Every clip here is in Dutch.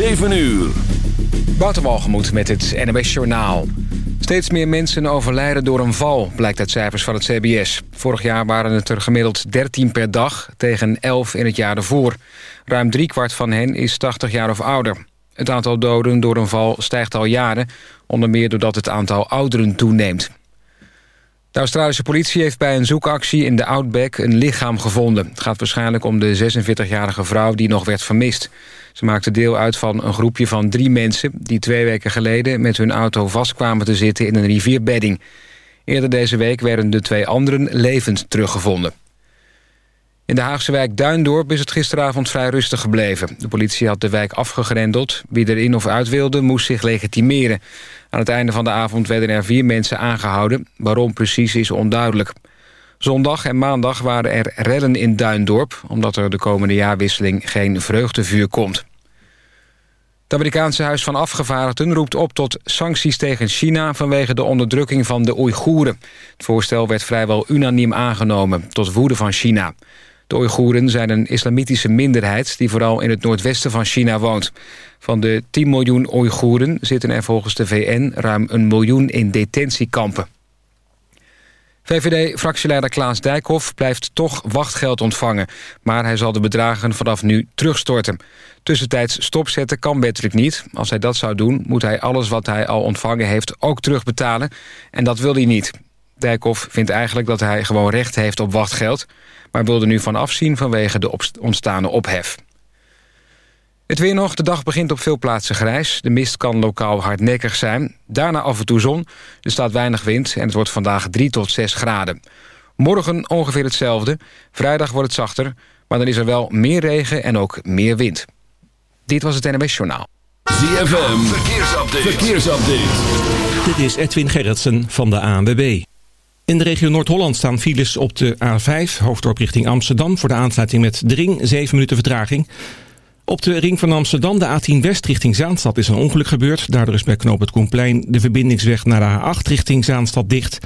7 uur. Waterwalgemoed met het NWS Journaal. Steeds meer mensen overlijden door een val, blijkt uit cijfers van het CBS. Vorig jaar waren het er gemiddeld 13 per dag, tegen 11 in het jaar ervoor. Ruim driekwart van hen is 80 jaar of ouder. Het aantal doden door een val stijgt al jaren... onder meer doordat het aantal ouderen toeneemt. De Australische politie heeft bij een zoekactie in de Outback een lichaam gevonden. Het gaat waarschijnlijk om de 46-jarige vrouw die nog werd vermist. Ze maakte deel uit van een groepje van drie mensen... die twee weken geleden met hun auto vastkwamen te zitten in een rivierbedding. Eerder deze week werden de twee anderen levend teruggevonden. In de Haagse wijk Duindorp is het gisteravond vrij rustig gebleven. De politie had de wijk afgegrendeld. Wie erin of uit wilde, moest zich legitimeren. Aan het einde van de avond werden er vier mensen aangehouden. Waarom precies is onduidelijk. Zondag en maandag waren er redden in Duindorp... omdat er de komende jaarwisseling geen vreugdevuur komt. Het Amerikaanse Huis van Afgevaardigden roept op tot sancties tegen China... vanwege de onderdrukking van de Oeigoeren. Het voorstel werd vrijwel unaniem aangenomen, tot woede van China. De Oeigoeren zijn een islamitische minderheid... die vooral in het noordwesten van China woont. Van de 10 miljoen Oeigoeren zitten er volgens de VN... ruim een miljoen in detentiekampen. VVD-fractieleider Klaas Dijkhoff blijft toch wachtgeld ontvangen. Maar hij zal de bedragen vanaf nu terugstorten. Tussentijds stopzetten kan Patrick niet. Als hij dat zou doen, moet hij alles wat hij al ontvangen heeft ook terugbetalen. En dat wil hij niet. Dijkhoff vindt eigenlijk dat hij gewoon recht heeft op wachtgeld... maar wil er nu van afzien vanwege de ontstane ophef. Het weer nog. De dag begint op veel plaatsen grijs. De mist kan lokaal hardnekkig zijn. Daarna af en toe zon. Er staat weinig wind en het wordt vandaag 3 tot 6 graden. Morgen ongeveer hetzelfde. Vrijdag wordt het zachter. Maar dan is er wel meer regen en ook meer wind. Dit was het NMS Journaal. ZFM. Verkeersupdate. Verkeersupdate. Dit is Edwin Gerritsen van de ANWB. In de regio Noord-Holland staan files op de A5, hoofddorp richting Amsterdam... voor de aansluiting met Dring, 7 minuten vertraging... Op de ring van Amsterdam, de A10 West richting Zaanstad, is een ongeluk gebeurd. Daardoor is bij knoop het Koenplein de verbindingsweg naar de A8 richting Zaanstad dicht.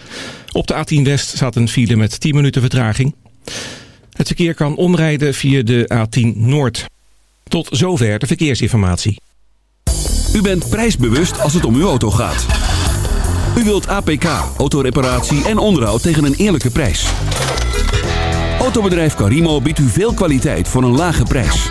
Op de A10 West staat een file met 10 minuten vertraging. Het verkeer kan omrijden via de A10 Noord. Tot zover de verkeersinformatie. U bent prijsbewust als het om uw auto gaat. U wilt APK, autoreparatie en onderhoud tegen een eerlijke prijs. Autobedrijf Carimo biedt u veel kwaliteit voor een lage prijs.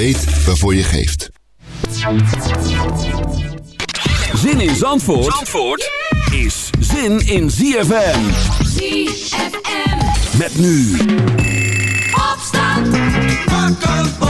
Weet waarvoor je geeft. Zin in Zandvoort, Zandvoort is zin in ZFM. ZFM. Met nu. Opstand.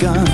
gun.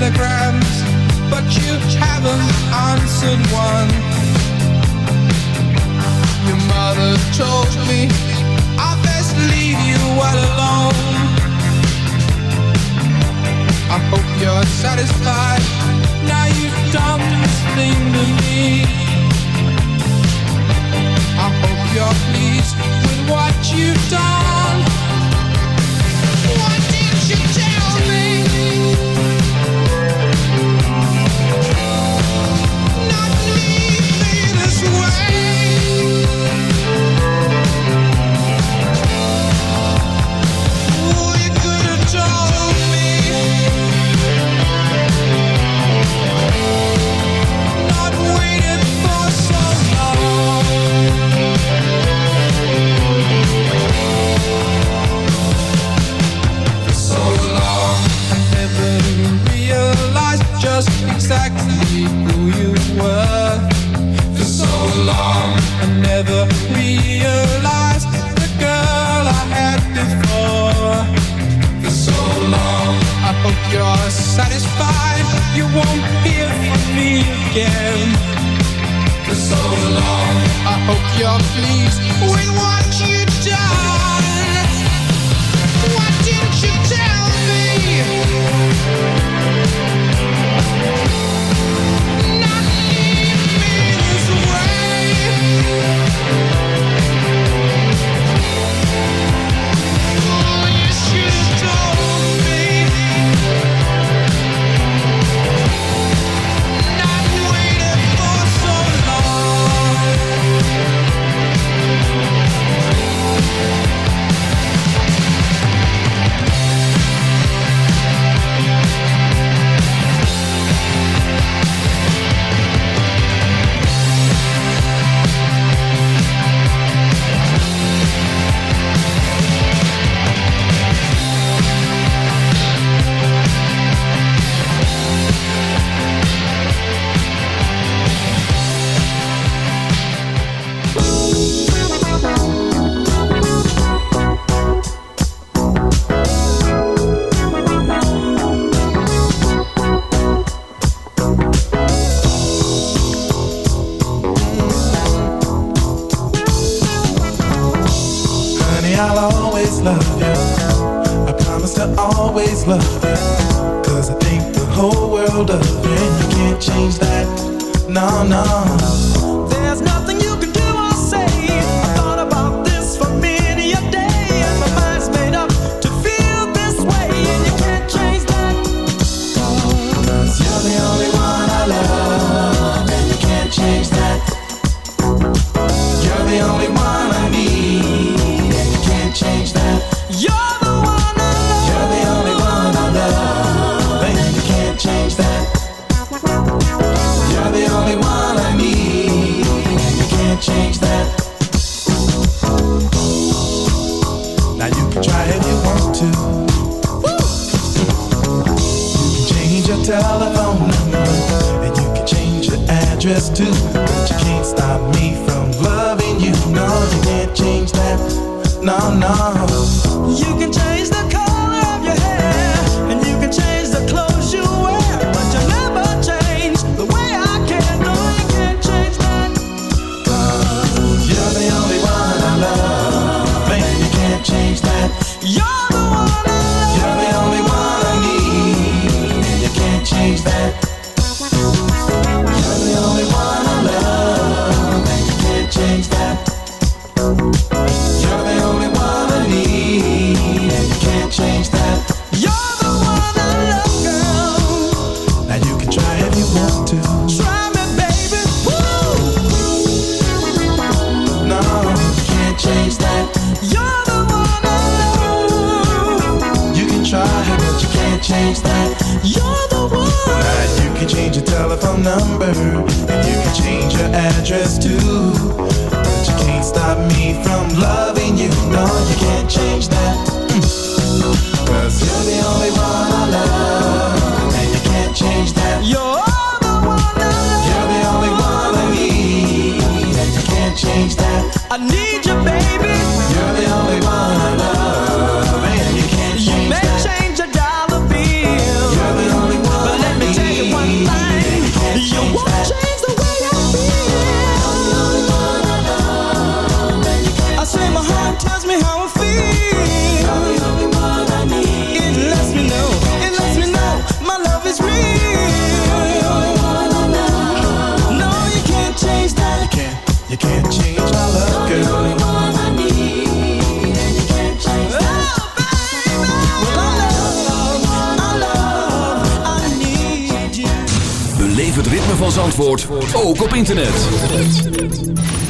telegrams, but you haven't answered one. Your mother told me I best leave you all alone. I hope you're satisfied now you've done this thing to me. I hope you're pleased with what you've done. What did you tell me? exactly who you were for so long. I never realized the girl I had before for so long. I hope you're satisfied. You won't hear from me again for so long. I hope you're pleased with what you've done.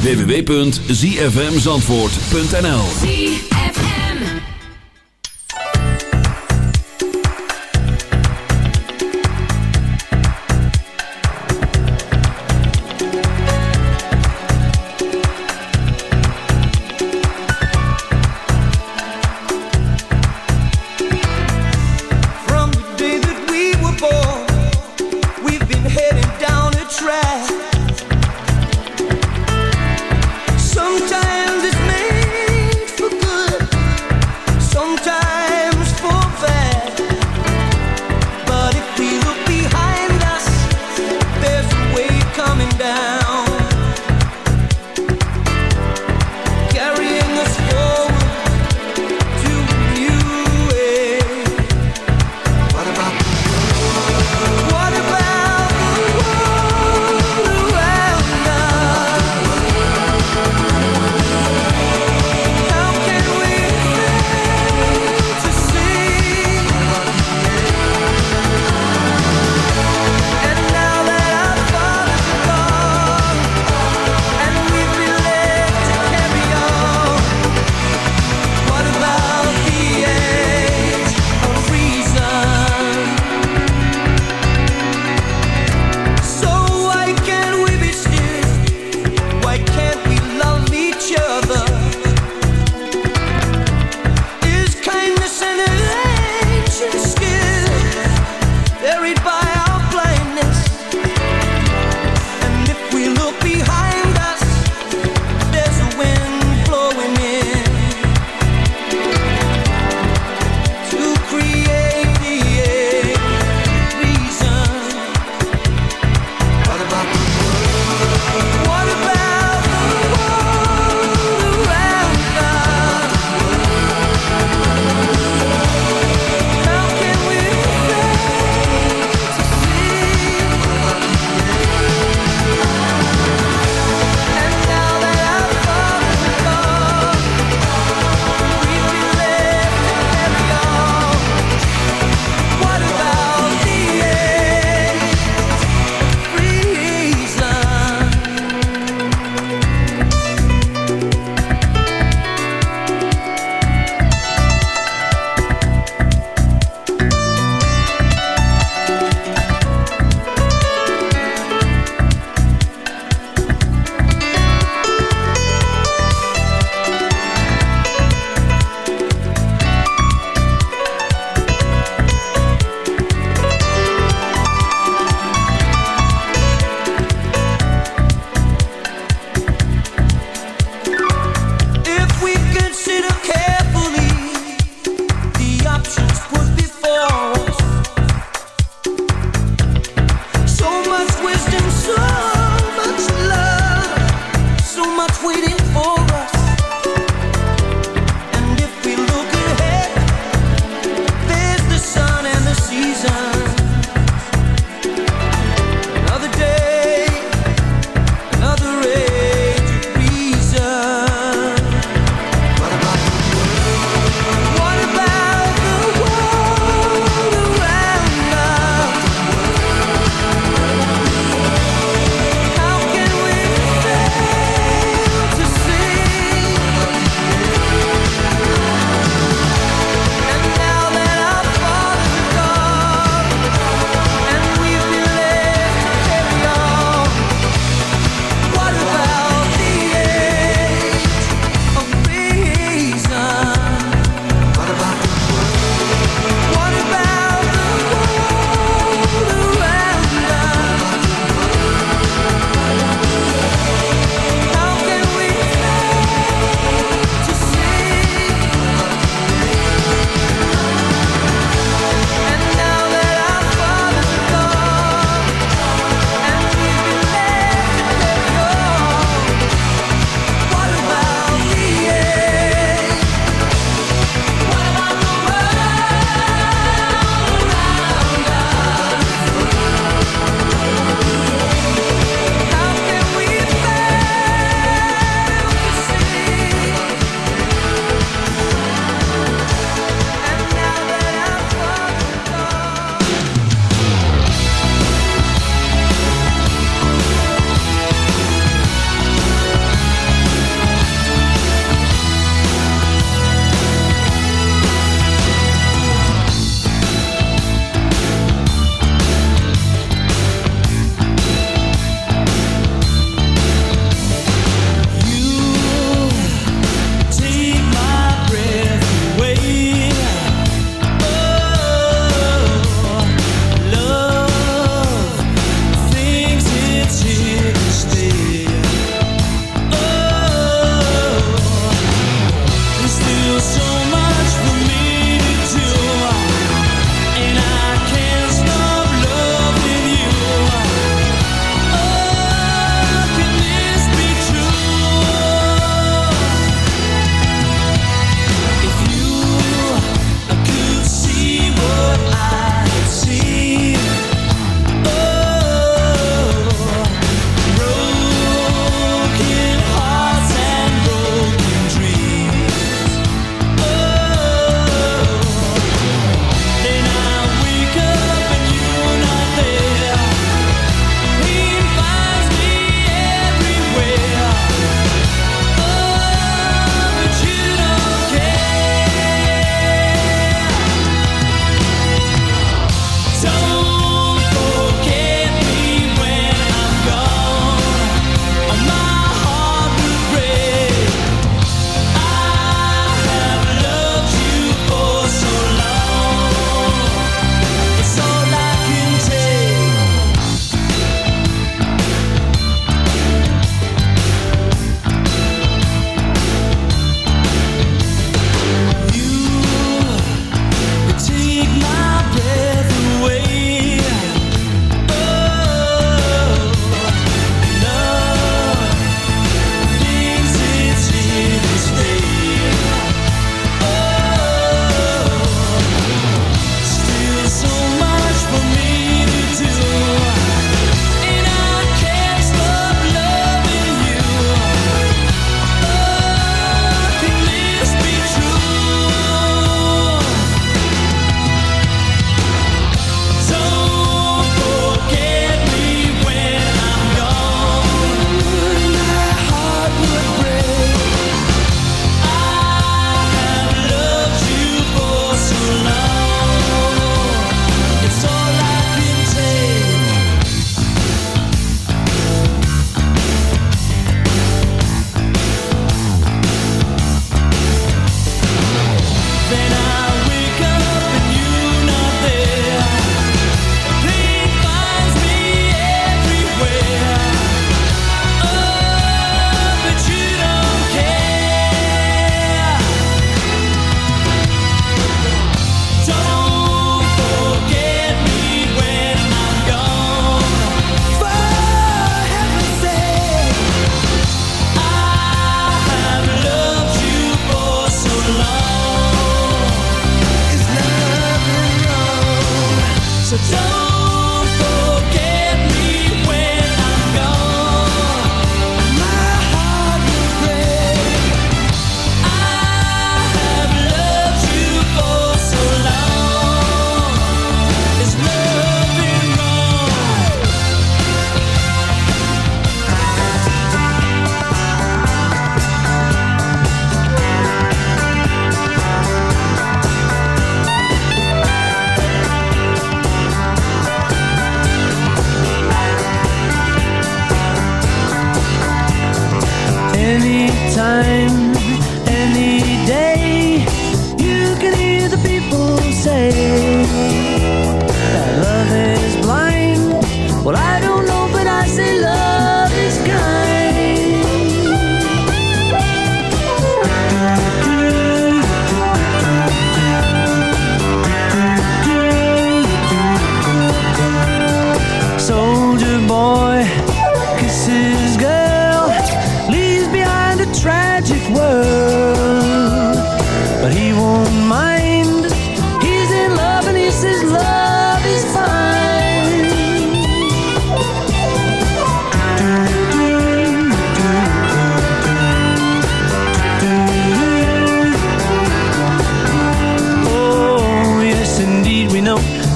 www.zfmzandvoort.nl